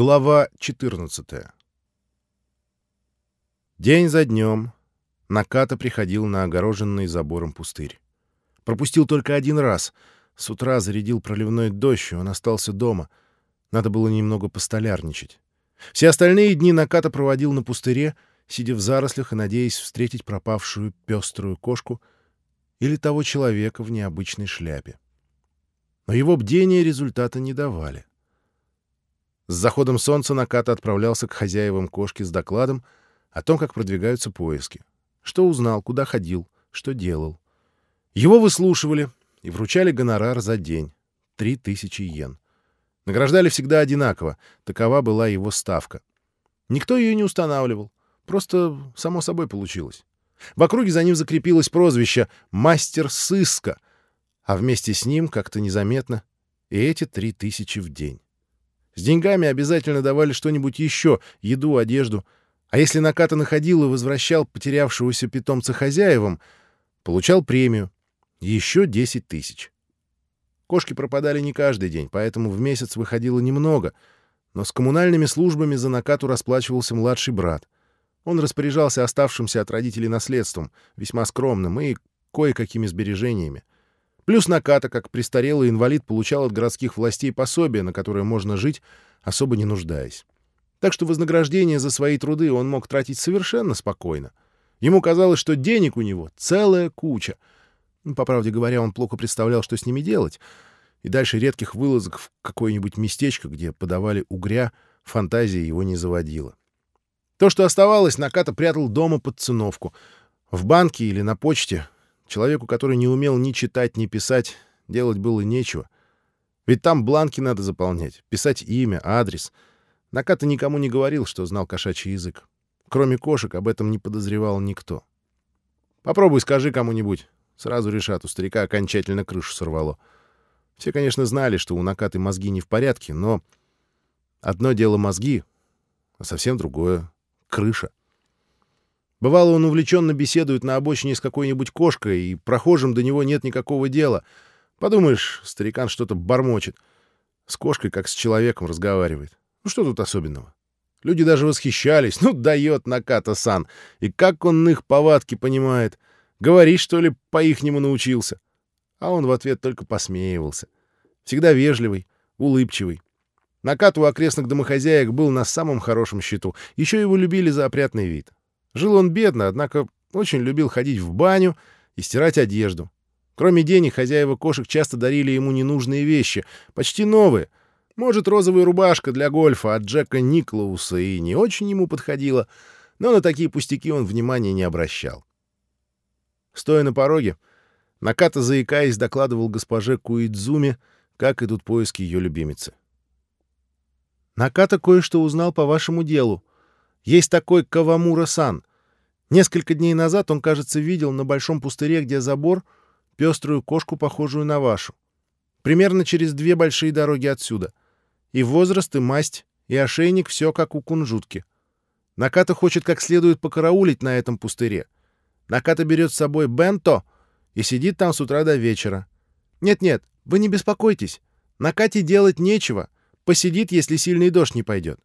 Глава 14 День за днем Наката приходил на огороженный забором пустырь. Пропустил только один раз. С утра зарядил проливной дождь, и он остался дома. Надо было немного постолярничать. Все остальные дни Наката проводил на пустыре, сидя в зарослях и надеясь встретить пропавшую пеструю кошку или того человека в необычной шляпе. Но его бдения результата не давали. С заходом солнца Наката отправлялся к хозяевам кошки с докладом о том, как продвигаются поиски. Что узнал, куда ходил, что делал. Его выслушивали и вручали гонорар за день — три тысячи йен. Награждали всегда одинаково, такова была его ставка. Никто ее не устанавливал, просто само собой получилось. В округе за ним закрепилось прозвище «мастер сыска», а вместе с ним, как-то незаметно, и эти три тысячи в день. С деньгами обязательно давали что-нибудь еще, еду, одежду. А если Наката находил и возвращал потерявшегося питомца хозяевам, получал премию. Еще 10 тысяч. Кошки пропадали не каждый день, поэтому в месяц выходило немного. Но с коммунальными службами за Накату расплачивался младший брат. Он распоряжался оставшимся от родителей наследством, весьма скромным и кое-какими сбережениями. Плюс Наката, как престарелый инвалид, получал от городских властей пособие, на которое можно жить, особо не нуждаясь. Так что вознаграждение за свои труды он мог тратить совершенно спокойно. Ему казалось, что денег у него целая куча. Ну, по правде говоря, он плохо представлял, что с ними делать. И дальше редких вылазок в какое-нибудь местечко, где подавали угря, фантазия его не заводила. То, что оставалось, Наката прятал дома под циновку. В банке или на почте Человеку, который не умел ни читать, ни писать, делать было нечего. Ведь там бланки надо заполнять, писать имя, адрес. Наката никому не говорил, что знал кошачий язык. Кроме кошек об этом не подозревал никто. Попробуй скажи кому-нибудь. Сразу решат, у старика окончательно крышу сорвало. Все, конечно, знали, что у Накаты мозги не в порядке, но одно дело мозги, а совсем другое — крыша. Бывало, он увлеченно беседует на обочине с какой-нибудь кошкой, и прохожим до него нет никакого дела. Подумаешь, старикан что-то бормочет. С кошкой, как с человеком, разговаривает. Ну что тут особенного? Люди даже восхищались. Ну, дает Наката-сан. И как он их повадки понимает. Говорить, что ли, по-ихнему научился. А он в ответ только посмеивался. Всегда вежливый, улыбчивый. Накат у окрестных домохозяек был на самом хорошем счету. Еще его любили за опрятный вид. Жил он бедно, однако очень любил ходить в баню и стирать одежду. Кроме денег, хозяева кошек часто дарили ему ненужные вещи, почти новые. Может, розовая рубашка для гольфа от Джека Никлауса и не очень ему подходила, но на такие пустяки он внимания не обращал. Стоя на пороге, Наката, заикаясь, докладывал госпоже Куидзуме, как идут поиски ее любимицы. «Наката кое-что узнал по вашему делу. Есть такой Кавамура-сан. Несколько дней назад он, кажется, видел на большом пустыре, где забор, пеструю кошку, похожую на вашу. Примерно через две большие дороги отсюда. И возраст, и масть, и ошейник — все как у кунжутки. Наката хочет как следует покараулить на этом пустыре. Наката берет с собой бенто и сидит там с утра до вечера. Нет-нет, вы не беспокойтесь. Накате делать нечего. Посидит, если сильный дождь не пойдет.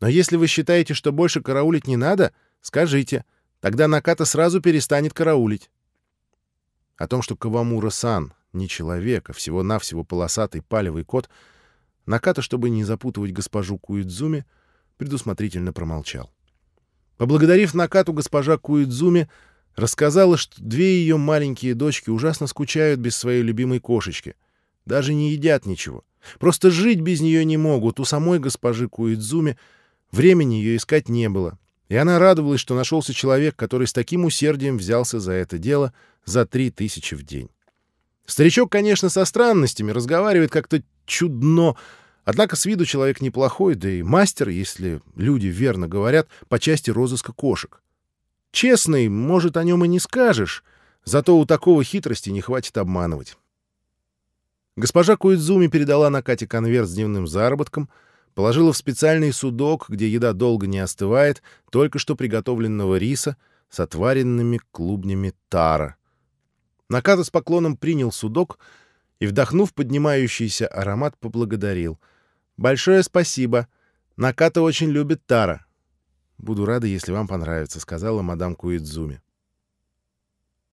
Но если вы считаете, что больше караулить не надо, скажите. Тогда Наката сразу перестанет караулить. О том, что Кавамура-сан не человек, а всего-навсего полосатый палевый кот, Наката, чтобы не запутывать госпожу Куидзуми, предусмотрительно промолчал. Поблагодарив Накату, госпожа Куидзуми рассказала, что две ее маленькие дочки ужасно скучают без своей любимой кошечки. Даже не едят ничего. Просто жить без нее не могут. У самой госпожи Куидзуми времени ее искать не было. И она радовалась, что нашелся человек, который с таким усердием взялся за это дело за три тысячи в день. Старичок, конечно, со странностями, разговаривает как-то чудно, однако с виду человек неплохой, да и мастер, если люди верно говорят, по части розыска кошек. Честный, может, о нем и не скажешь, зато у такого хитрости не хватит обманывать. Госпожа Куидзуми передала Накате конверт с дневным заработком — положила в специальный судок, где еда долго не остывает, только что приготовленного риса с отваренными клубнями тара. Наката с поклоном принял судок и, вдохнув поднимающийся аромат, поблагодарил. «Большое спасибо. Наката очень любит Тара. Буду рада, если вам понравится, сказала мадам Куидзуми.